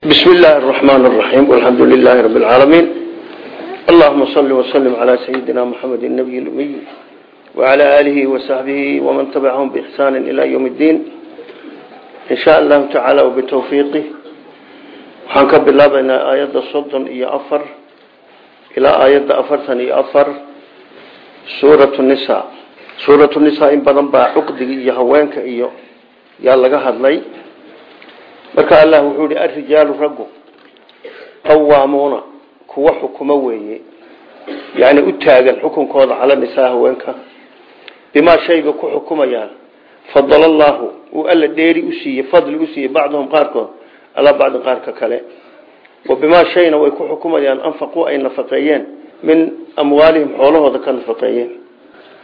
بسم الله الرحمن الرحيم والحمد لله رب العالمين اللهم صل وسلم على سيدنا محمد النبي الأمي وعلى آله وصحبه ومن تبعهم بإحسان إلى يوم الدين إن شاء الله تعالى وبتوفيقه وحنكب الله بين آيات الصدن إيا أفر إلى آيات أفرتن إيا أفر سورة النساء سورة النساء إن بدن با عقد إيا هوانك إيا يا لغا هدلي marka allah wuxuu hi arijaalu raggu qawaamuuna kuwa xukumo weeye yani u taagan xukunkooda cala nisaa haweenka bimaa shayba ku xukumayaan fadala allaahu uu alla dheeri usiiye fadli usiiye bacduhum qaarkood alaa bacdi qaarka kale wa bimaa shayna way ku xukumayaan anfaquu ay nafaqeeyeen min amwaalihim xoolahooda ka nafaqeeyeen.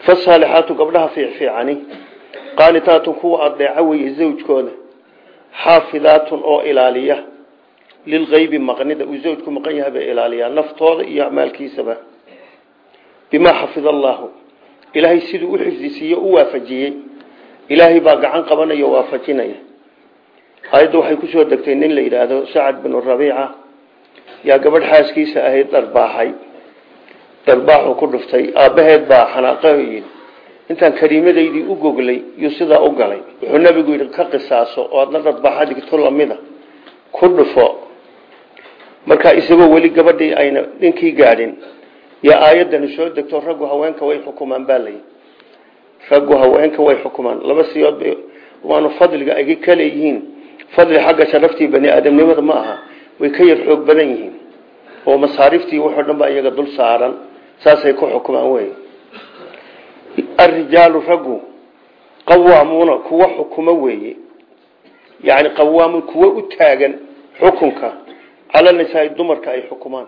Fasaalixaatu gabdhaha fiicfiicani qaanitaatun kuwa adeeca weeye zawjkooda xaafidaatun oo ilaaliya. Lilgaybi maqnida uu zawjku maqan yahay bay ilaaliyaa naftooda iyo acmaalkiisaba. Bimaa xafida allaahu ilaahay siduu u xifdisiiye u waafajiyey. Ilaahay baa gacan qabanaya o waafajinaya. Aayadda waxay ku soo degtay nin la yidhaahdo sacad binu rabiica. Yaa gabadh xaaskiisa ahayd dharbaaxay dharbaaxuu ku dhuftay. Aabbaheed baa xanaaqo intaan kariimadaydii u goglay yuu sidaa u galay wuxuu nabigu yidhi ka qisaaso oo adna dharbaaxa dhigto lamida ku dhufo. Markaa isagoo weli gabadhii ayna ninkii gaadhin yo aayadani soo degto raggu haweenka way xukumaan baa layi raggu haweenka way xukumaan laba siyood bay waanu fadliga ay ka leeyihiin fadli xagga sharaftii bani aadamnimada ma aha way ka yar xoog badan yihiin. Oo masaariftii waxoo dhan baa iyaga dul saaran saasay ku xukumaan wey arijaalu raggu qawaamuuna kuwa xukumo weeye yani qawaamuun kuwa u taagan xukunka cala nisaai dumarka ay xukumaan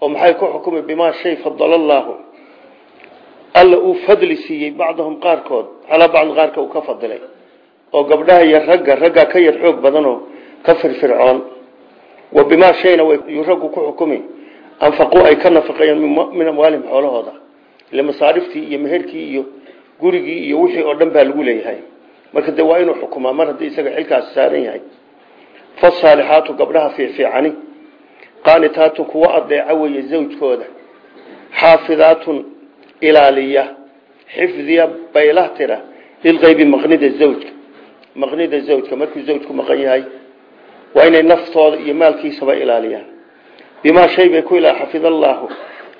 oo maxay ku xukumay bimaa shay fadala allaahu alla uu fadli siiyey bacdahum qaarkood calaa bacdi qaarka uu ka fadilay oo gabdhaha iyo ragga raggaa ka yar xoog badanoo ka firfircoon wa bimaa shayna wayuu raggu ku xukumi anfaquu ay ka nafaqeeyeen min amwaalihim ile masaariftii iyo meherkii iyo gurigii iyo wixii oo dhan baa lagu leeyahay. Marka de waa inuu xukumaa mar haddii isaga xilkaasi saaran yahay. Fasaalixaatu gabdhaha fiicfiicani qaanitaatun kuwa adeeca weeye zawjkooda. Xaafidaatun ilaaliya xifdiya baylahtira lilqeybi maqnida zawjka. Maqnida zawjka markuu zawjku maqan yahay waa inay naftooda iyo maalkiisaba ilaaliyaan. Bimaa shay bay ku ilaa xafida allaahu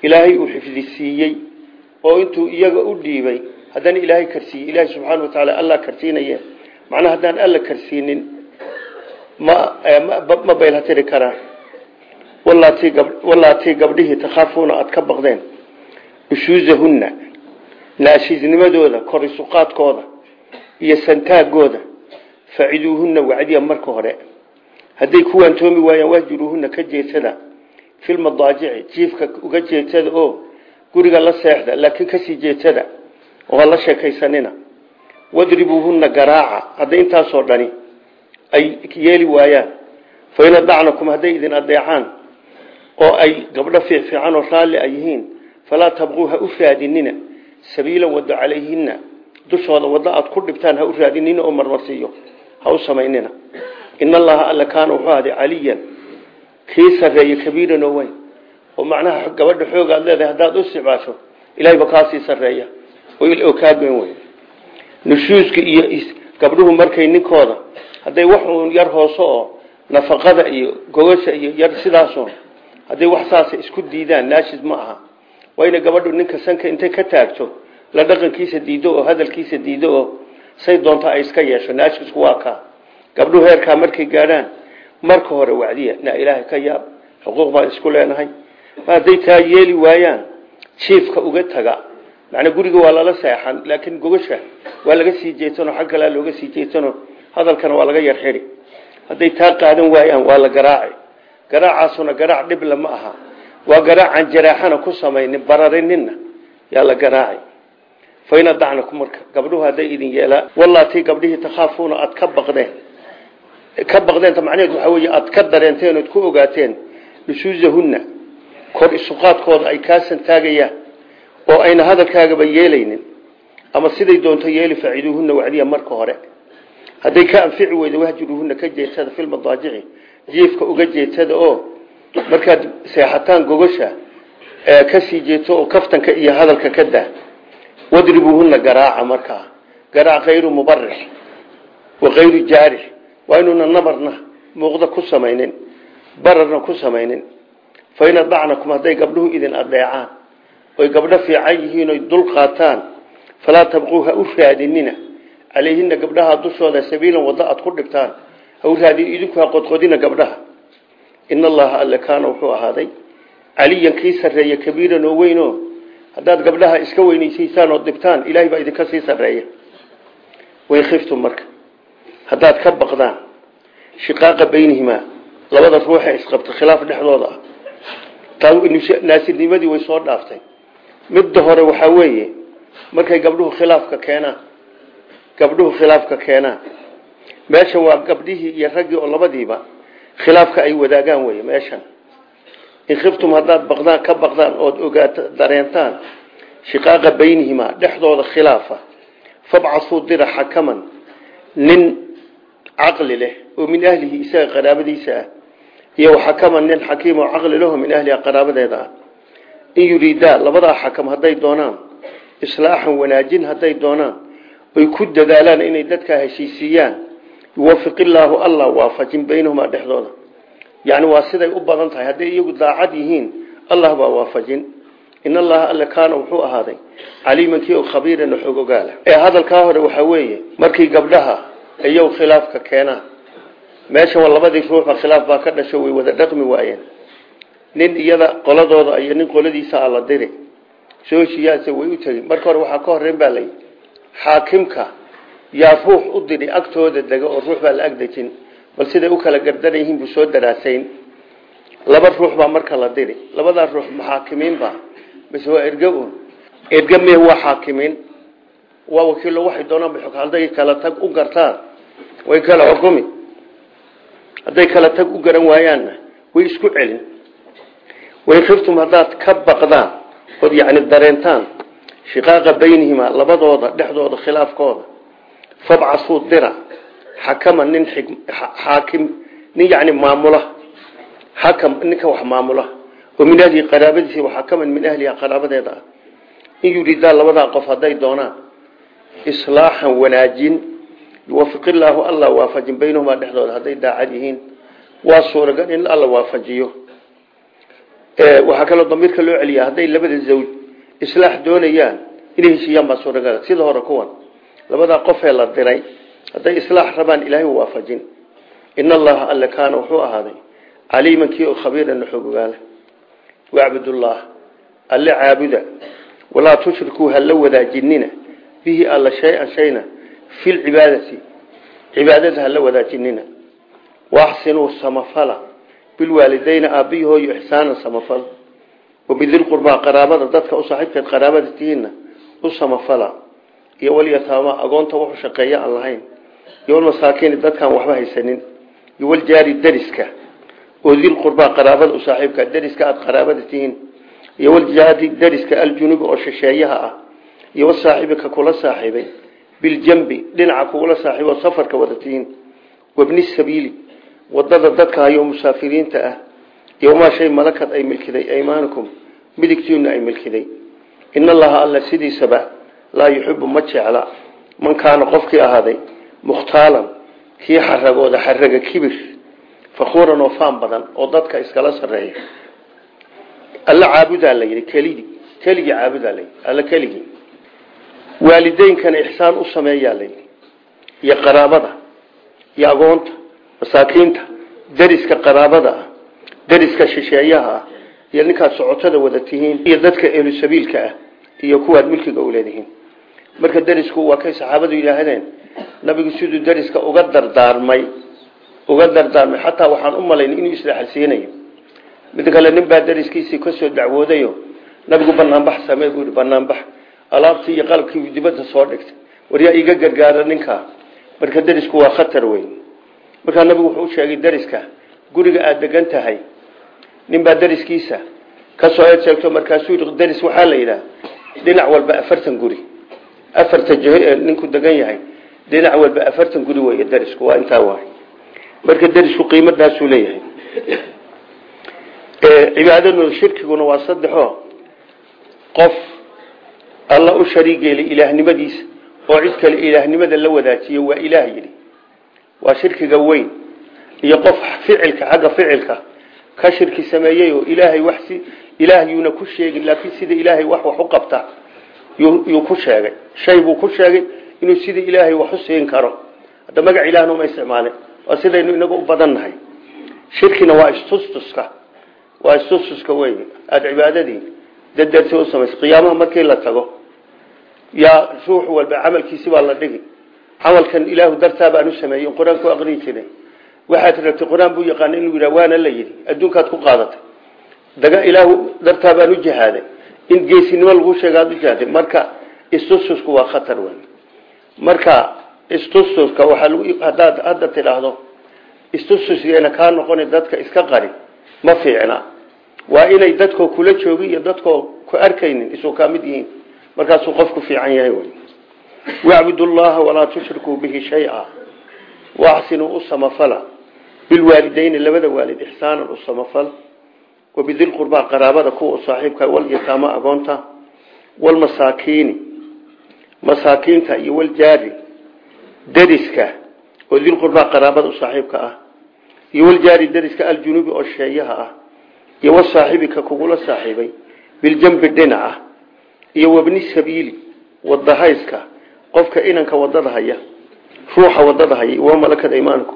ilaahay uu xifdisiiyey oo intuu iyaga u dhiibay haddana ilaahay karsiiyey ilaahay subxaana watacaala alla karsiinaye macnaha haddaan alla karsiinin ma ma baylhatiri karaan. Wallaatii gabdhihii takhaafuuna aada ka baqdeen. Ushuuzahunna naashiisnimadooda korisuqaadkooda iyo santaagooda faciduuhunna wacdiya marka hore. Hadday kuwaan toomi waayaan wahjuruuhunna ka jeedsada filmadaajici jiifka uga jeedsada oo guriga la seexda laakiin ka sii jeedsada oo la sheekaysanina wadribuuhunna garaaca hadday intaasoo dhani ay yeeli waayaan. Fain adacnakum hadday idin adeecaan oo ay gabdho fiicfiican oo raalli ay yihiin falaa tabquu ha u raadinina sabiila wado calayhina dushooda waddo aad ku dhibtaan ha u raadinina oo marmarsiiyo ha u samaynina. In allaha alla kaana wuxuu ahday caliyan kii sarreeye kabiiran oo weyn oo macnaha gabadha xoog aad leedahay haddaad u isticmaasho ilahayba kaasii sarreeya. Oo kaageen wey nushuuska iyo gabdhuhu markay ninkooda hadday wax uun yar hoose oo nafaqada iyo gogasha iyo yar sidaaso hadday wax saasa isku diidaan naashis ma aha. Waa ina gabadhu ninka sanka intay ka taagto la dhaqankiisa diido oo hadalkiisa diido oo say doonta ay iska yeesho naashisku waa kaa gabdhuhu heerkaa markay gaadhaan marka hore wacdiya na ilaahay ka yaab xuquuq baan isku leenahay hadday taa yeeli waayaan jiifka uga taga. Macnaa guriga waa lala seexan laakiin gogasha waa laga sii jeedsano xag kalea looga sii jeedsano hadalkana waa laga yar hadday taa qaadan waayaan waa la garaaci garaacaasuna garaac dhibla ma aha. Waa garaacaan jaraaxana ku samaynin bararinina yaa la garaaci faina dacnaku marka. Gabdhuhu hadday idin yeelaan wallaatii gabdhihii takhaafuuna aad ka baqdeen. Ka baqdeenta macnaheed waxaa wey aad ka dareenteen ood ku ogaateen. Nushuusahunna kor isuqaadkooda ay kaa santaagayaan oo ayna hadalkaagaba yeelaynin ama siday doonto yeeli faaciduuhunna wacdiya marka hore. Hadday ka anfici weydo wahjuruuhuna ka jeedsada filmadaajici jiifka uga jeedsada oo markaad seexataan gogosha ka sii jeedso oo kaftanka iyo hadalka ka dah wadribuuhuna garaaca markaa garaac kayru mubarix wa kayru jaarix. Waa inuuna nabarna muuqda ku samaynin bararna ku samaynin fa in adacnakum hadday gabdhuhu idin adeecaan oy gabdho fiican yihiin oy dul qaataan falaa tabquu ha u raadinina calayhina gabdhaha dushooda sabiilan waddo aad ku dhigtaan ha u raadin idinku ha qodqodina gabdhaha in allaha alle kaana wuxuu ahaaday caliyan kii sarreeya kabiiran oo weyn oo haddaad gabdhaha iska weynaysaysaan oo dhibtaan ilahay baa idinka sii sarreeya wain khiftum marka haddaad ka baqdaan shiqaaqa baynihimaa labada ruuxee isqabta khilaaf dhexdooda ah naasirnimadii way soo dhaaftay. Midda hore waxaa weeye markay gabdhuhu khilaafka keenaan gabdhuhu khilaafka keenaan meeshan waa gabdhihii iyo raggii oo labadiiba khilaafka ay wadaagaan wey meeshan. In khiftum haddaad baqdaan ka baqdaan ood ogaat dareentaan shiqaaqa baynihimaa dhexdooda khilaafa fabcasuu dira xakaman nin caqli leh oo min ahlihi isaga qaraabadiisa ah iyo xakaman nin xakiim oo caqli leho min ahliha qaraabadeeda ah. In yuriidaa labadaa xakam hadday doonaan islaaxan wanaajin hadday doonaan oy ku dadaalaan inay dadkaa heshiisiiyaan yuwafiq illaahu allah waafajin baynahumaa dhexdooda. Yani waa siday u badan tahay hadday iyagu daacad yihiin allah baa waafajin. In allaha alle kaana wuxuu ahaaday caliimankii oo khabiiran xog ogaala. Ee hadalkaa hore waxaa weeye markii gabdhaha iyow khilaafka keenaan meesha labadii ruuxa khilaaf baa ka dhasho way wada dhaqmi waayeen. Nin iyada qoladooda iyo nin qoladiisa a la diri. Soo heshiiyaanse way u tegin marka hore waxaa ka horreyn baa layi xaakimka yaa ruux u diri agtooda dega oo ruux baa la agdejin. Bal siday u kala gardaran yihiin soo daraasayn. Laba ruux baa marka la diri. Labadaa ruux maxaakimiinba base waa erga un erga me waa xaakimiin waa wakiillo waxay doonaan ba kala tag u gartaan. Way kala xukumi hadday kala tag u garan waayaanna way isku celin. Wain khiftum haddaad ka baqdaan ood yacni dareentaan shiqaaqa baynihimaa labadooda dhexdooda khilaafkooda. Fabcasuu dira xakama nin xaakim nin yani maamula xakam ninka wax maamula. Oo min ahlihi qaraabadiisi xakaman min ahliha qaraabadeeda ah in yuriidaa labadaa qof hadday doonaan islaaxan wanaajin yuwafiqillaahu alla waafajin baynahumaa dhexdooda hadday daacad yihiin. Waa suuragal in alla waafajiyo. Waxaa kaloo loo celiyaa hadday labada zawj islaax doonayaan inay heshiiyaan baa suuragal. Sida hore kuwan labadaa qofee la diray hadday islaax rabaan ilaahay waafajin. In allaha alle kaana wuxuu ahaaday caliiman kii oo khabiiran xog ogaala wacbudullah alle caabuda walaa tushrikuu hala wadaajinina bihi alla shay-an shayna fi lcibaadati cibaadada hala wadaajinina. Waaxsinuu samafala bilwaalidayna aabbihi hooyo ixsaanan samafal. Wabidilqurbaa qaraabada dadka u saaxiibkeed qaraabada tihiinna u samafala. Iyo walyataama agoonta wuxu shaqeeya aan lahayn. Iyo walmasaakiini dadkaan waxba haysanin. Iyo waljaari dariska oo dilqurbaa qaraabada u saaxiibka dariska aada qaraabada tihiin. Iyo waljaari dariska aljunubi oo shisheeyaha ah. Iyo kula saaxiibay biljambi dhinaca kugula saaxiibo safarka wada tihiin. Wabni sabiili waddada dadka hayo musaafiriinta ah iyo wamaa shay malakad ay milkiday aymaanukum midigtiina ay milkiday. In allaha alla sidiisaba laa yuxibu ma jecla. Man kaana qofkii ahaaday mukhtaalan kii xaragooda xaraga kibir fakuuran oo faan badan oo dadka iskala sareeya alla caabudaa la yidhi kelidii keligii caabudaa la yidhi alla keligii waalideynkana ixsaan u sameeyaa la yidhi. Iyo qaraabada iyo agoonta masaakiinta dariska qaraabada ah dariska shisheeyaha ah iyo ninkaad socotada wada tihiin iyo dadka ehlu sabiilka ah iyo kuwaad milkiga u leedihiin. Marka darisku waa kay saxaabadu yidhaahdeen nabigu siduu dariska uga dardaarmay uga dardaarmay. Xataa waxaan u malayn inuu islaxalsiinayo mid kale nin baa dariskiisii ka soo dacwoodayo nabigu banaanbax samee buu yihi banaanbax alaabtii iyo qalabkii dibadda soo dhigtay. Waryaa iga gargaara ninkaa marka darisku waa khatar weyn. Markaa nabigu wuxuu u sheegay dariska guriga aada degan tahay. Nin baa dariskiisa ka soo eed sheegto markaasuu daris waxaa la yidhaha dhinac walba afartan guri. Afarta jiho ee ninku degan yahay. Dhinac walba afartan guri wey darisku waa intaa waay. Marka derisku qiimadaasuu leeyahay. Cibaadadooda shirkiguna waa saddexo qof alla u shariig yeelay ilaahnimadiisa oo cid kale ilaahnimada la wadaajiyo waa ilaah yidhi. Waa shirkiga weyn iyo qof ficilka xagga ficilka ka shirki sameeyey oo ilaahay wax si ilaah yuuna ku sheegin laakiin sida ilaahay wax wax u qabta yuu ku sheegay. Shay buu ku sheegay inuu sida ilaahay wax u siin karo. Hadda magac ilaahna uma isticmaalin waa sidaynu inagu u badan nahay shirkina waa istustuska yaa ruux walba camalkiisi baa la dhigi. Camalkan ilaahu dartaa baan u sameeyey qur'aan ku aqrii jiray. Waxaad rabtay qur'aan buu yaqaana inuu yidhah waana la yidhi adduunkaad ku qaadatay. Daga ilaahu dartaa baan u jihaaday. In geesinimo lagu sheega aad u jihaaday. Marka istustusku waa khatar wey marka istustuska waxaa lagu hadaad hadda tidhaahdo istustusgeena kaa noqoni dadka iska qari. Ma fiicna. Waa inay dadkoo kula joogi iyo dadkoo ku arkaynin isu kaa mid yihiin markaasuu qofku fiican yahay wy wacbudu llaha walaa tushrikuu bihi shaya. Waaxsinuu u samafala. Bilwaalidayni labada waalid ixsaanan u samafal. Wabidilqurbaa qaraabada kuwa u saaxiibka walyataama agoonta. Walmasaakiini masaakiinta iyo waljaari dariska oo dilqurbaa qaraabada u saaxiibka ah. Iyo waljaari dariska aljunuubi oo sheeyaha ah. Iyo wasaaxibika kugula saaxiibay. Biljambi dhinaca iyo wabni sabiili wadahayska qofka inanka waddada haya ruuxa waddada haya waa malakada imaanku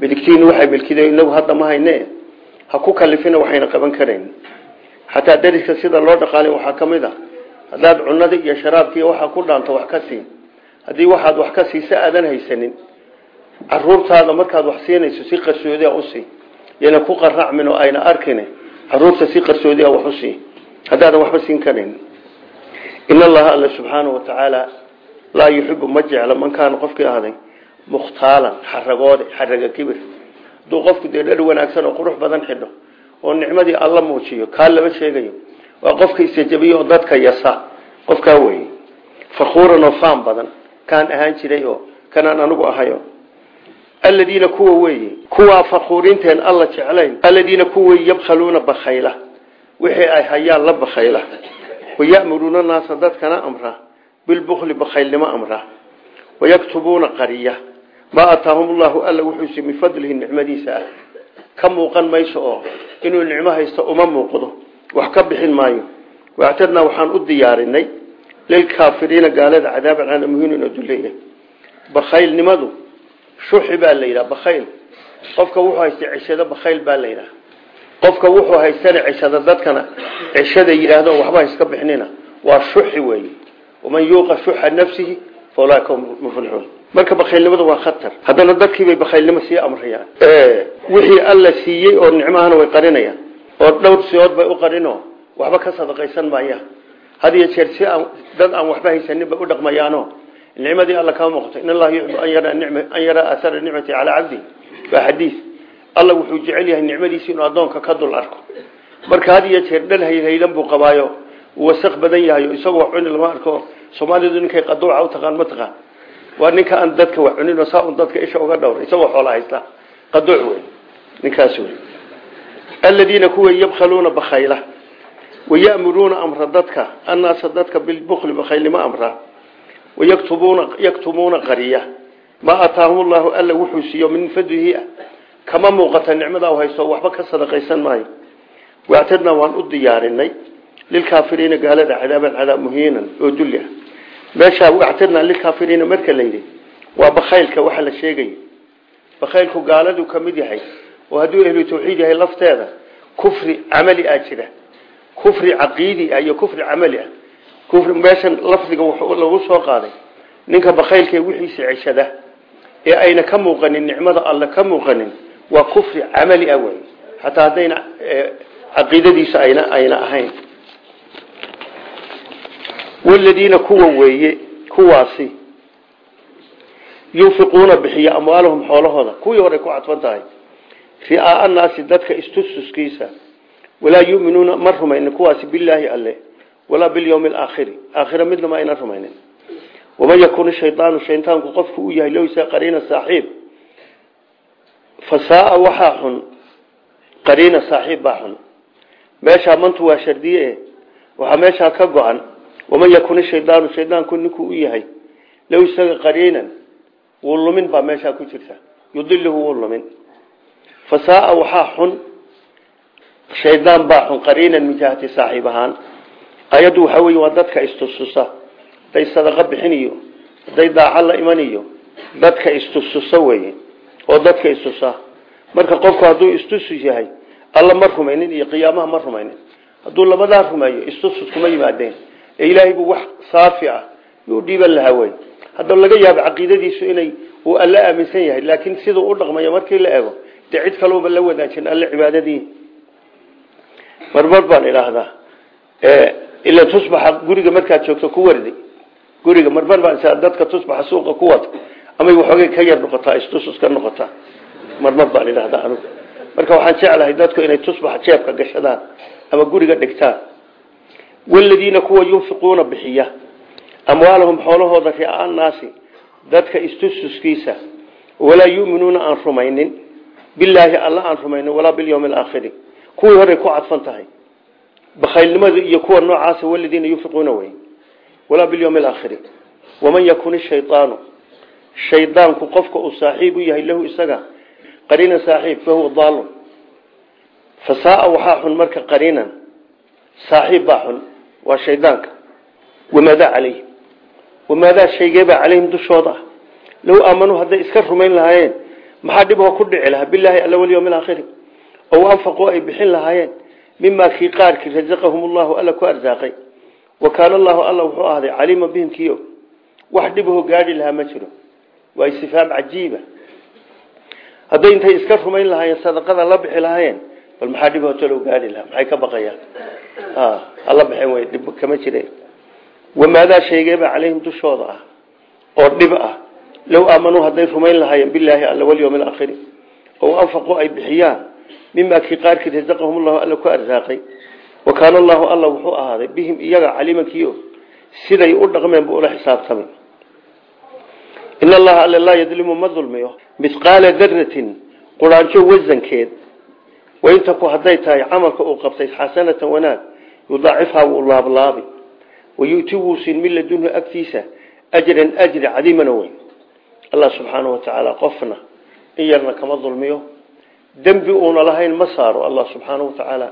midigtiin waxay milkideen inagu hadda ma hayne ha ku kalifina waxayna qaban karayn xataa dariska sida loo dhaqaalay waxaa ka mid a haddaad cunada iyo sharaabkii waxaa ku dhaanto wax ka siin haddii waxaad wax ka siisa aadan haysanin caruurtaada markaad wax siinayso si qarsoodia u sii yana ku qaracmin oo ayna arkin carruurta si qarsoodia wax u sii haddaadan waxba siin karayn in allaha alla subxaanahu watacaala laa yuxibu ma jecla man kaana qofkii ahday mukhtaalan xaragoode xaraga kibir hadduu qofku dee dhar wanaagsan oo qurux badan xidho oo nicmadii alla muujiyo kaa lama sheegayo waa qofka isajabiyo oo dadka yasa qofkaa weye fakuuran oo faan badan kaan ahaan jiray oo kanaan anigu ahayo aladiina kuwa weeye kuwaa fakuurinteen alla jeclayn aladiina kuwa yabkhaluuna bakhayla wixii ay wayamuruuna naasa dadkana amra bilbukli bakhaylnimo amra wayaktubuuna qariya maa ataahum llahu alla wuxuuse min fadlihi nicmadiisa ah ka muuqan mayso oo inuu nicmo haysto uma muuqdo wax ka bixin maayo wactadnaa waxaan u diyaarinay lilkaafiriina gaalada cadaaban cala muhiinin oo duleeya bakhaylnimadu shuxi baa la yidhaha bakhayl qofka wuxuu haysta ceshado bakhayl qofka wuxuu haystana ceshada dadkana ceshada yidhaahdo waxba iska bixnina waa shuxi weeye. Waman yuuqa shuxa nafsihi hum muflixuun marka bakhaylnimada waa khatar. Haddana dadkiibay bakhaylnimo sii amrayaan wixii alla siiyey oo nicmahana way qarinayaan. Oo dhowr siyood bay u qarino. Waxba ka sadaqaysan maayaan had iyo jeer si dad aan waxba haysanin bay u dhaqmayaano nicmadii alla kaa muuqato. In allaha yuxibu an yaraa athara nicmati calaa cabdi waa xadiis alla wuxuu jecel yahay nicmadiisi inuu addoonka ka dul arko. Marka had iyo jeer dhan hayhaylan buu qabaayo wasaq badan yahay isagoo wax cuni lama arko soomaalidu ninkay qaduuca u taqaan ma taqaan. Waa ninka aan dadka wax cunin oo saa un dadka isha uga dhowra isagoo xoola haysta. Qaduuc wey ninkaas wey aladiina kuwa yabkhaluuna bakhayla wayamuruuna amra dadka annaasa dadka bilbukli bakhaylnimo amra wayaktubuuna yaktumuuna qariya. Maa ataahum llahu alla wuxuu siiyo min fadlihi kama muuqata nicmada u haysto waxba ka sadaqaysan maayo. Wactadnaa waan u diyaarinay lilkaafiriina gaalada cadaaban cadaab muhiinan oo dulli ah. Meeshaa wactadnaa lilkaafiriina marka la yidhi waa bakhaylka waxa la sheegaya bakhaylku gaaladu ka yahay oo hadduu ehlu tawxiid yahay lafteeda kufri camali ah jira. Kufri caqiidi ah iyo kufri camali ah. Kufri meeshan lafdiga lagu soo qaaday. Ninka bakhaylka wixiisa ceshada ee ayna ka muuqanin nicmada alle ka muuqanin waa kufri camali ah wey xataa haddayna caqiidadiisa ayna ayna ahayn. Waladiina kuwa weeye kuwaasi yunfiquuna bixiya amwaalahum xoolahooda. Kuwii hore ku cadfan tahay. Ri'aaa annaasi dadka istustuskiisa walaa yuminuuna ma rumaynin kuwaasi bilaahi alle. Walaa bilyawmi alaakhiri aakhira midna ma ayna rumaynin. Waman yakun shaydaanu shaytaanku qofku u yahay lowsa qariina saaxiib fasaaa waxaa xun qariina saaxiib baa xun. Meeshaa mantu waa shardiye waxaa meeshaa ka go-an waman yakun shaydaanu shaydaanku ninkuu u yahay low isaga qariinan wuu lumin baa meeshaa ku jirta. Yudiluhu wuu lumin. Fasaaa xun shaydaan baa xun qariinan min jihati saaxiib ahaan. Ayaddu waxaa wey dadka istususa haday sadaqo bixiniyo haday daaco la imaniyo dadka istususa weye oo dadka istusa marka qofku hadduu istusus yahay alla ma rumaynin iyo qiyaamaha ma rumaynin. Hadduu labadaa rumeeyo istusus kuma yimaadeen. Ee ilaahay buu wax saafi ah yuu dhiiban lahaa wey haddaba laga yaabo caqiidadiisu inay uu alla aaminsan yahay laakiin siduu u dhaqmayo markii la ego dee cid kaleuba la wadaajin alle cibaadadii marmar baan idhaahdaa ila tusbaxa guriga markaad joogto ku wardi guriga marmar dadka tusbaxa suuqa ku wada amay waxoogay ka yar noqotaa istusus ka noqotaa. Marmar baan idhahdaa anugu marka waxaan jeclahay dadku inay tusbaxa jeebka gashadaan ama guriga dhigtaan. Waladiina kuwa yunfiquuna bixiya. Amwaalahum xoolahooda riaa naasi dadka istususkiisa walaa yuminuuna aan rumaynin. Bilaahi alla aan rumaynin walaa bilyawmi alaakhiri kuwii horey ku cadfan tahay. Bakhaylnimadu iyo kuwa noocaasa waladiina yunfiquuna wey walaa bilyawmi alaakhiri waman yakun ishaydaanu shaydaanku qofka uu saaxiib u yahay lahu isaga qariinan saaxiib fahuwa daalun. Fasaaa xun marka qariinan saaxiib baa xun waa shaydaanka. Wamaadaa calayhim wamaadaa shaygeebaa calayhim dushooda? Ah low aamanuu iska rumayn lahaayeen maxaa dhibho ku dhici lahaa? Bilaahi alla walyawmi alaakhiri ow anfaquu ay bixin lahaayeen mimaa kii qaarkii rasaqahum llahu alla ku arsaaqay. Wa kaana allahu alla wuxuu ahday caliiman bihim kiio wax dhibho gaadhi lahaa ma jiro waa istifaam cajiiba hadday intay iska rumayn lahaayeen sadaqada la bixi lahaayeen bal maxaa dhibho talow gaadhi lahaa? Maxay ka baqayaan? Hala bixin way dhib kama jire. Wamaadaa shaygeeba calayhim dushooda ah oo dhib ah. Low aamanuu hadday rumayn lahaayeen bilaahi alla walyawmi alaakhiri ow anfaquu ay bixiyaan mimaa kii qaarkii rasaqahum llahu alla ku arsaaqay. Wa kaana allahu alla wuxuu ahaaday bihim iyaga caliimankiio siday u dhaqmeen buu ula xisaabtamay in allaha alle laa yadlimu ma dulmiyo mithqaala daratin quraanjo wasankeed waintaku hadday tahay camalka uu qabtay xasanatan wanaag yudaacifhaa wuu laablaabi wayu'ti wuu siin min ladunhu agtiisa ajran ajri cadiimana weyn allah subxaanahu watacaala qofna in yarna kama dulmiyo dembi uuna lahayn ma saaro allah subxaanahu watacaala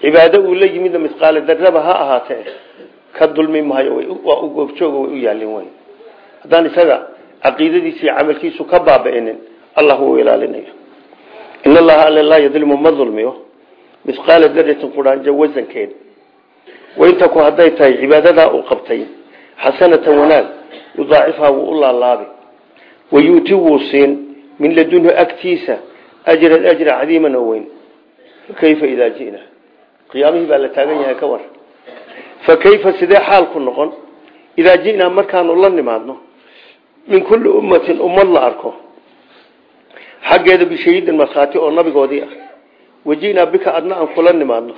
cibaado uu la yimidna mithqaala daraba ha ahaatee ka dulmi maayo waa u goobjooga caqiidadiisa iyo camalkiisu ka baaba-inin allah wuu ilaalinaya in allaha alle laa yadlimu ma dulmiyo mithqaala daratin quraanjo wasankeed waintaku hadday tahay cibaadadaa uu qabtay xasanatan wanaag yudaacifhaa wuu laalaabi wayu'ti wuu siin min ladunhu agtiisa ajran ajra cadiiman oo weyn. Fakayfa idaa ji'na. Qiyaamihii baa la taagan yahay ka war. Fa kayfa sidee xaalku noqon? Idaa ji'naa markaanu la nimaadno min kulli ummatin ummad la arko. Xaggeeda bishahiidin markhaati oo nabigoodii ah. Waji'naa bika adna aan kula nimaadno.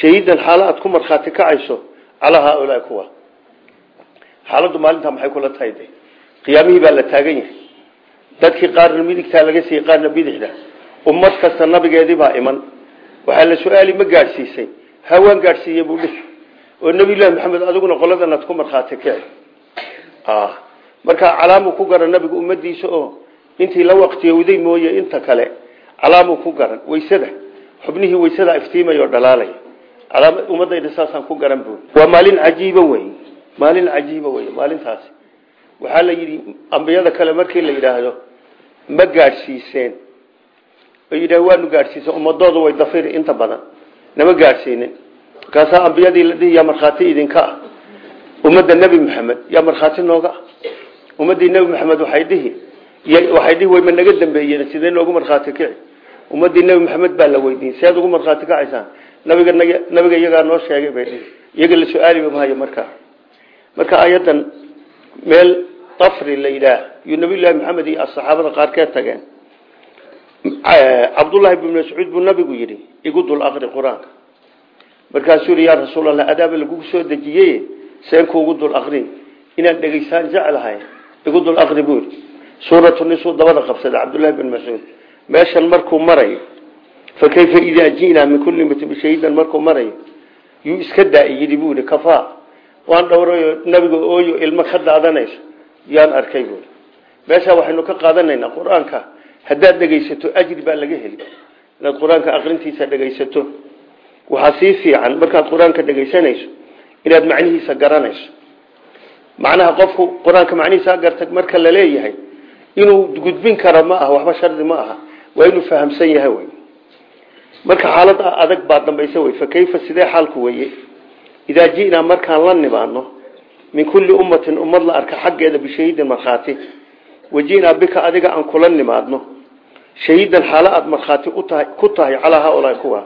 Shahiidan xaalo aad ku markhaati kacayso calaa haaulaai kuwa. Xaaladdu maalintaa maxay kula tahay de qiyaamihii baa la taagan yahay. Dadkii qaarna midigtaa laga siiyey qaarna bidixda. Ummad kasta nabigeedii baa iman. Waxaa la su'aali ma gaadhsiisay. Hawaan gaadhsiiye buu dhihi. Oo nabiyullahi maxamed adiguna qoladan aad ku markhaati kici markaa calaamuu ku garan nabigu ummadiisa oo intii la waqtiyowday mooye inta kale. Calaamuu ku garan waysada. Xubnihii waysadaa iftiimay oo dhalaalay. Ummadayda saasaan ku garan bu waa maalin cajiiba wey. Maalin cajiiba wey maalintaasi. Waxaa la yidhi ambiyada kale markii la yidhaahdo ma gaadhsiiseen. Oo yidhah waanu gaadhsiisen ummadoodu way dafiri inta badan. Nama gaadhsiinin. Markaasaa ambiyadii la dhihi yaa markhaati idinka ah. Ummadda nebi maxamed yaa markhaati nooga ah ummaddii nebi maxamed waxay dhihi waxay dhihi way ma naga dambeeyeen sidee noogu markhaati kici? Ummaddii nebi maxamed baa la weydiin sead ugu markhaati kacaysaan? Nabiga nabiga iyagaa noo sheegay bay iyaga la su'aaliba mahayo markaa marka. Ayadan meel dafri la yidhaah yuu nabiyullaahi maxamed iyo saxaabada qaarkeed tageen. Cabdullaahi bn mascuud buu nabigu yidhi igu dul aqri qur'aanka. Markaasuu yihi yaa lagugu soo dejiyey seen kuugu dul aqri inaan dhegaysaan jeclahay igu dul aqri buu yidhi. Suuratu nisuu dabada qabsaday cabdullaahi bin mascuud. Meeshan markuu marayo fa kayfa idaa ji'naa min kulli ummatin bishahiidan markuu marayo yuu iska daa yidhi buu ihi kafaa waan dhowrayo nabiga ooyo ilmo ka daadanayso. Yaan arkay buui meeshaa waxaynu ka qaadanaynaa qur'aanka haddaad dhegaysato ajri baa laga heli. Inaad qur'aanka aqrintiisa dhegaysato. Waxaa sii fiican markaad qur'aanka dhegaysanayso macnihiisa garanayso macnaha qofku qur'aanka macnihiisa marka la leeyahay inuu gudbin karo ma aha waxba shardi ma aha waa inuu fahamsan yahay wy marka xaalad adag baa dambaysa wey fa kayfa sidee xaalku weye idaa ji'naa markaan la nimaano min kulli ummatin ummad la arka xaggeeda bishahiidin markhaati. Waji'naa bika adiga aan kula nimaadno shahiidan xaalo aada markhaati ku tahay calaa haaulaai kuwa.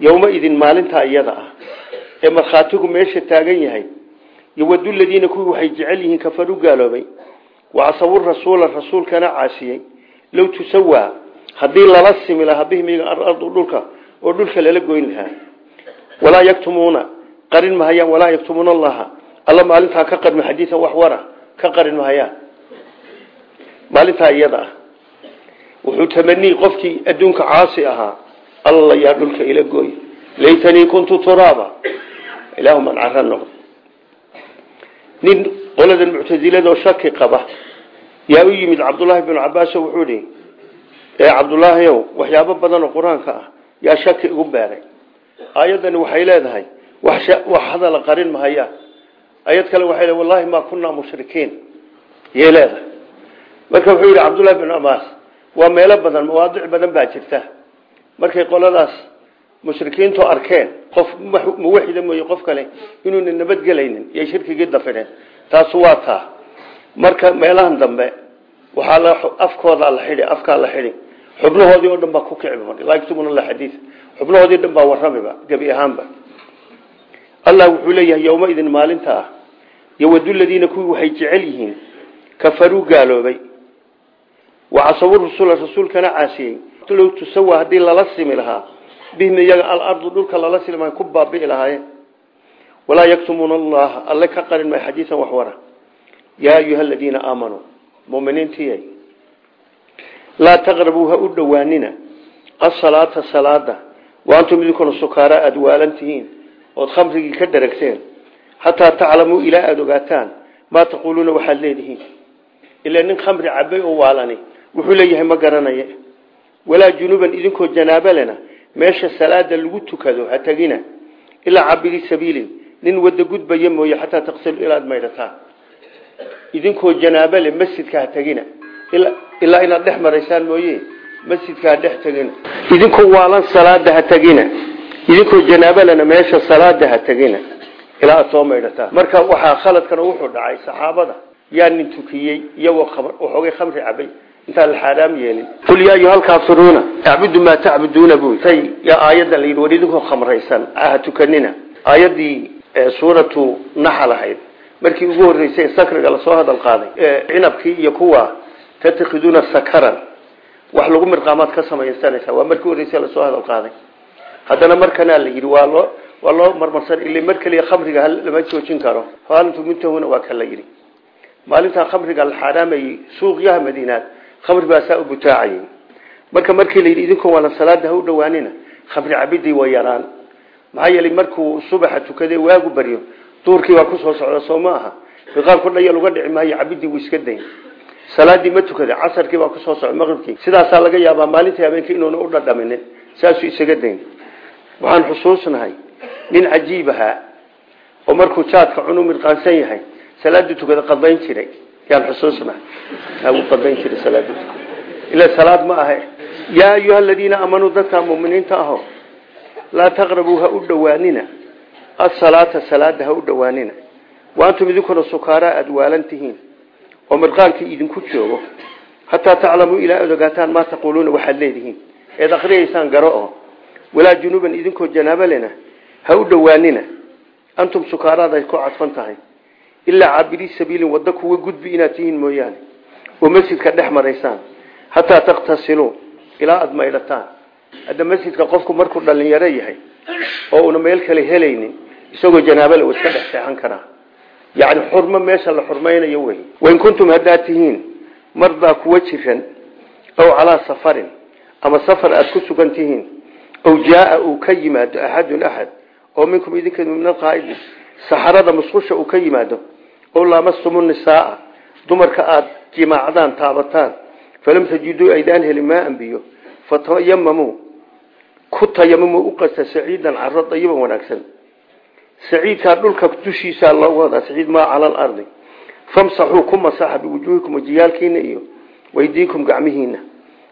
Yowmaidin maalintaa iyada ah. Ee markhaatigu meesha taagan yahay yowadu ladiina kuwii waxay jecel yihiin kafaru gaaloobay wacasawu rasuula rasuulkana caasiyey low tusawaa haddii lala simi lahaa bihim iyaga alardu dhulka oo dhulka lala goyn lahaa walaa yaktumuuna qarin mahayaan walaa yaktumuuna allaha alla maalintaa ka qarmi xadiian wax wara ka qarin mahayaan maalintaa iyada ah wuxuu tamanii qofkii adduunka caasi ahaa alla yaa dhulka ila gooy nin qoladan muctasiladoo shaki qaba yaa u yimid cabdullaahi binu cabaaso wuxuu ihi ee cabdullaahiyow waxyaabo badan oo qur'aanka ah yaa shaki igu beeray. Aayadani waxay leedahay wax hadala qarin mahaya ayad kale waxay le wallahi maa kunaa mushrikiin. Yay leedahay. Marka wuxuu yidhi cabdullahi binu cabaas waa meelo badan mawaadic badan baa jirta. Markay qoladaas mushrikiintu arkeen. Qof muwaxida mooye qof kale inuuna nabadgelaynin iyo shirkigii dafireen taasu waa taa. Marka meelahan dambe waxaa la afkooda la xidhi afkaa la xidhi. Xubnahoodii oo dhan ku kiciba marka laa xadiid xubnahoodii dhan warramiba gebi ahaanba. Allah wuxuu leeyahay yowmaidin maalinta ah yowadu ladiina kuwii waxay jecel yihiin kafaruu gaaloobay. Wacasawu rasula rasuulkana caasiyey. Low tusawa haddii lala simi bihim iyaga alardu dhulka lala silma ku baabi'i lahaayeen walaa yaktumuuna allaha alle ka qarin may xadiisan waxwara yaa ayuha aladiina aamanuu muminiintiy laa taqrabuu ha u dhowaanina. Asalaata salaada. Wa antum idinkuna sukaaraa aada waalan tihiin. Ood ka dharagteen xataa taclamuu ilaa aada ogaataan. Maa taquuluuna waxaad leedihiin. Ilaa nin khamri cabay oo waalani. Wuxuu leeyahay ma garanaye walaa junuuban idinkoo janaabalena meesha salaada lagu tukado ha tegina ilaa cabiri sabiilin nin wada gudbaya mooye xataa taqsilu ilaad maydhataan idinkoo janaabale masjidka ha tegina ilaa inaad dhex maraysaan mooye masjidka ha dhex tegina idinkoo waalan salaada ha tegina idinkoo janaabalena meesha salaada ha tegina ilaa aad soo maydhataan marka waxaa khaladkana wuxuu dhacay saxaabada. Yaa nin tukiyey iyagoo waxoogay khamri cabay intaan la xaaraam yeelin qul yaa ayuha alkaafiruuna acbudu maa tacbuduuna buy tay yaa aayaddan la yidhi war idinkoo khamraysan ha tukanina. Markii ugu horreysay sakriga la soo hadal qaaday. Cinabkii iyo kuwa tatakhiduuna sakaran. Wax lagu mirqaamaad ka samaysanaysa waa markii horreysay la soo hadal qaaday. Haddana markanaa la yidhi waa loo waa loo marmarsan ila mar keliya khamriga lama joojin karo. Haalintu muntahuna waa ka la yidhi. Maalintaa khamriga la xaaraamayey suuqyaha madiinaad khamri baa saa u butaacayay. Marka markii la yidhi idinkoo waana salaada ha u dhowaanina. Khamri cabidii waa yaraan. Maxaa yeelay markuu subaxa tukade waagu baryo. Duurkii waa ku soo socda soo ma aha. Riqaabku dhayal uga dhici maayo cabidii wuu iska dayn. Salaadii ma tukada casarkii baa ku soo socda maqribkii. Sidaasaa laga yaabaa maalintii habeenkii inuuna u dhadhaminin saasuu isaga dayn. Waxaan xusuusnahay nin cajiib ahaa oo markuu jaadka cunu mirqaansan yahay salaadii tukada qadayn jiray yaan xusuusnahay u qadayn jiray salaadii tukada ila salaad ma aha yaa ayuha aladiina aamanuu dadka muminiinta aho. Laa taqrabuu ha u dhowaanina asalaata salaada ha u dhowaanina wa antum idinkuna sukaaraa aada waalan tihiin oo mirqaankii idinku joogo hataa taclamuu ilaa aad ogaataan maa taquuluuna waxaad leedihiin eed akriyaysaan garo oo walaa junuuban idinkoo janaabo ha u dhowaanina antum sukaaraad ku cadfan tahay ilaa cabiri sabiilin waddo kuwa gudbi inaad tihiin mooyaane oo masjidka dhex maraysaan hataa takhtasiluu ilaa aada maydhataan hadda masjidka qofku markuu dhalinyaro yahay oo una meel kale helaynin isagoo janaabale uu iska dhex seexan karaa yacni xurmo meesha la xurmaynayo wey wain kuntum haddaad tihiin mardaa kuwa jiran ow calaa safarin ama safar aada ku sugan tihiin ow jaaa uu ka yimaado axadun axad oo minkum idinka min alqaa'idi saxarada musqusha uu ka yimaado ow laamastumu nisaaa dumarka aada jimaacdaan taabataan. Falam tajiduu aydaan helin maa anbiyo fatayamamuu ku tayamamuu u qasta saciidan caro dayiban wanaagsan. Saciidkaa dhulka dushiisaa loogu wadaa saciid maa cala alardi famsaxuu ku masaxa biwujuuhikum wajiyaalkiina iyo waydiikum gacmihiina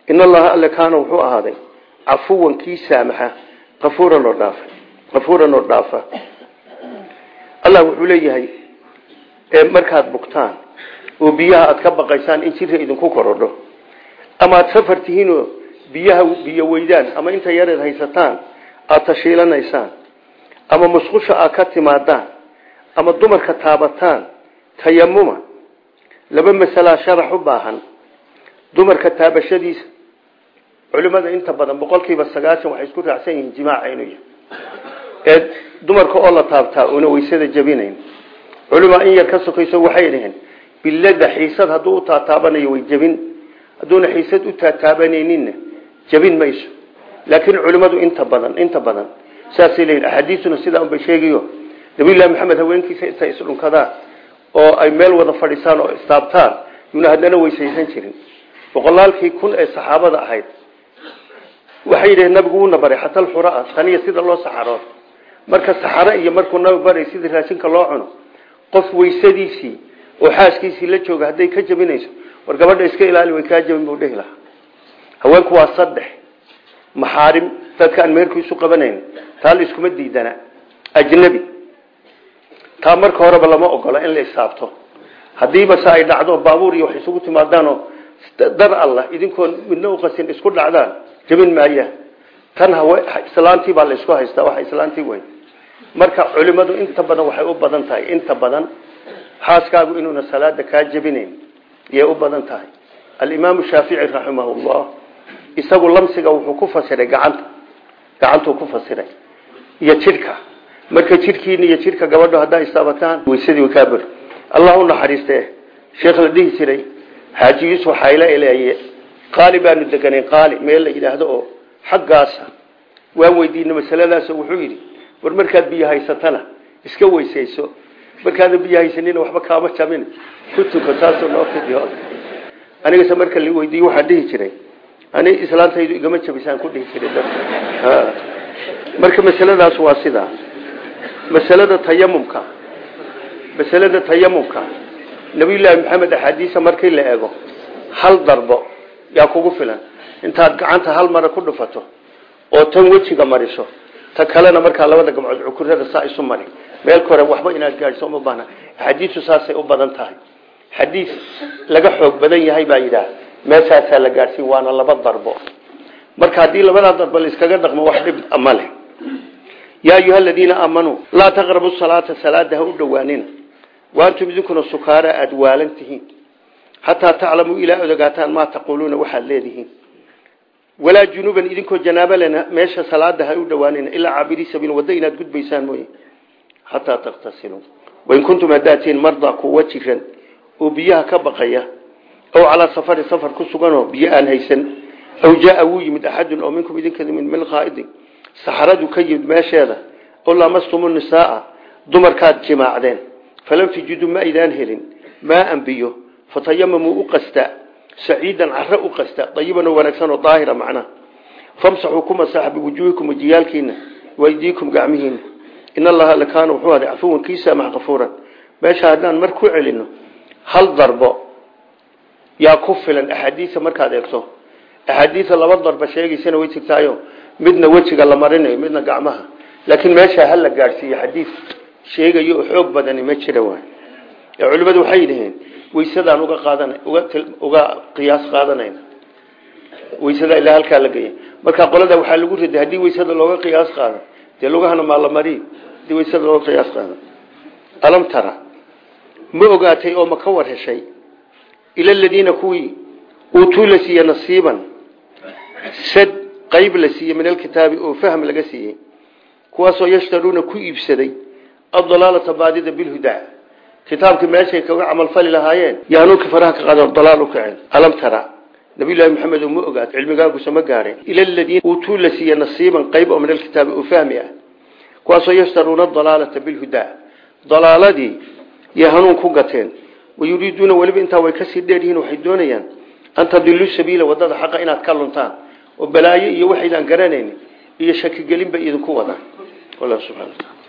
in allaha alle kaana wuxuu ahaaday cafuwan kii saamaxa afuuran oo dhaafa oo allah wuxuu leeyahay markaad bugtaan oo biyaha aad ka baqaysaan in jirka idinku korodho ama aad safar tihiinoo biyaha biyo weydaan ama inta yareed haysataan aada tashiilanaysaan ama musqusha aad ka timaadaan ama dumarka taabataan tayamuma laba masalaa sharax u baahan. Dumarka taabashadiisa culimada inta badan boqolkiiba sagaashan waxay isku raacsan yihiin jimaaca inuu yahay ee dumarka oo la taabtaa una weysada jabinayn culima in yar ka sokayso waxay dhaheen bilada xiisad hadduu u way jabin hadduuna xiisad u taataabanayninna jabin mayso laakiin culimadu inta badan inta badan saasay leeyihiin axaadiisuna sidaa unbay sheegayo nabiyullahi maxamed haweenkiisa intay isdhunkadaan oo ay meel wada fadhiisaan oo istaabtaan yuuna haddana weysaysan jirin. Boqolaalkii kun ee saxaabada ahayd waxay yidhaheen nabigu wuuna baray xatal xuraa taniya sida loo saxaro marka saxaro iyo markuu nabigu baray sidii raashinka loo cuno qof weysadiisii oo xaaskiisii la jooga hadday ka jabinayso war gabadha iska ilaali way kaa jabin buu dhehi lahaa. Haweenku waa saddex. Maxaarim dadka aan meerku isu qabanayn taa la iskuma diidana. Ajnabi taa marka horeba lama ogola in la isaabto haddiiba se ay dhacdo baabuur iyo wax isugu timaadaanoo dar allah idinkoon midna uqasin isku dhacdaan jabin maaya tan islaantii baa la isku haystaa waa islaantii wey marka culimadu inta badan waxay u badan tahay inta badan xaaskaagu inuuna salaada kaa jabinayn yay u badan tahay. Alimaamu shaafici raximahullah isagu lamsiga wuxuu ku fasiray gacanta gacantuu ku fasiray iyo jidhka. Marka jidhkiina iyo jidhka gabadho haddaa istaabataan weysadii kaa bur allah u naxariiste sheekh la dhihi jiray xaaji yuusuf xayla eleeye qaali baanu deganayn qaali meel la yidhaahdo oo xaggaasa waan weydiinay masaladaas wuxuu yidhi war markaad biyo haysatana iska weysayso. Markaada biyo haysanina waxba kaama jabin. Ku tuko taasoo noo fidi anigase marka la weydiiye waxaan dhihi jiray. Ani islaantaydu igama jabisaan ku dhihi jiray marka masaladaas waa sidaa masalada tayamumka. Masalada tayamumka. Nabiyullaahi maxamed axaadiisa markii la eego hal darbo yaa kugu filan. Intaad gacanta hal mara ku dhufato oo tan wejiga mariso ta kalena markaa labada gamcood cukurada saa isu mari meel kore waxba inaad gaadhso uma baahna. Axaadiisu saasay u badan tahay. Xadiis laga xoog badan yahay baa yidhaah. Meeshaasaa la gaadhsiin waana laba darbo. Marka haddii labadaa darbo laiskaga dhaqmo wax dhib ma leh. Ayuha aladiina aamanuu laa taqrabu salaata salaada u dhowaanina waantum idinkuna sukaara aada waalan tihiin. Xataa taclamuu ilaa odogaataan maa taquuluuna leedihiin walaa junuuban idinkoo janaabo lena meesha salaada ha u dhowaanina ilaa caabiri sabiil waddo inaad gudbaysaan mooye. Xataa takhtasiluu wain kuntum hadaatiin mardaa kuwa jiran oo biyaha ka baqaya ow calaa safari safar ku suganoo biyo aan haysan aw jaaa wuu yimid axadun oo minkum idinka yimid min qaaidin saxaradu ka yimid meesheeda oo lamastumu nisaaa dumarkaad jimaacdeen falam tijiduu ma aydaan helin maa anbiyo fatayamamuu u qasta saciidan caro u qasta dayiban oo wanaagsan oo daahira macnaha. Famsaxuu ku masaxa biwujuuhikum wajiyaalkiina waydiikum gacmihiina in allaha lakaana wuxuu aday cafuwan kii saamax kafuuran. Meesha haddaan mar ku celino hal darbo yaa ku filan axaadiisa markaad eegto. Axaadiisa laba darba sheegaysana way jirtaayo midna wejiga la marinayo midna gacmaha. Laakiin meesha hala gaadhsiiyo xadiis sheegayo oo xoog badani ma jira waay. Culimmadu waxay yidhaheen weysadaan uga qaadana uga qiyaas qaadanayna. Weysada ilaa halkaa la geeya marka qolada waxaa lagu riday haddii weysada looga qiyaas qaado dee lugahana maa la mariy haddii weysada looga qiyaas qaado. Alam tara ma ogaatay oo ma ka war heshay ila aladiina kuwii uutuu la siiye nasiiban sad qayb la siiyey min alkitaabi oo fahm laga siiyey kuwaasoo yashtaruuna ku iibsaday adalaalata baadida bilhudaa kitaabkii meeshay kaga camalfali lahaayeen yaanuuki faraha ka qaadeen dalaal u kaceen. Alam tara nabiyullaahi maxamed ma ogaad cilmigaagusa ma gaadhin ila aladiina uutuu la siiye nasiiban qayb oo min alkitaabi oo fahmi ah. Kuwaasoo yashtaruuna dalaalata bilhudaa dalaaladii yay hanuun ku gateen. Wayuriiduuna weliba intaa way ka sii dheeryihiin waxay doonayaan an tadiluu sabiila waddada xaqa inaad ka luntaan. Oo balaayo iyo waxaydaan garanaynin iyo shakigelinba idinku wadaan wallah subxana wataala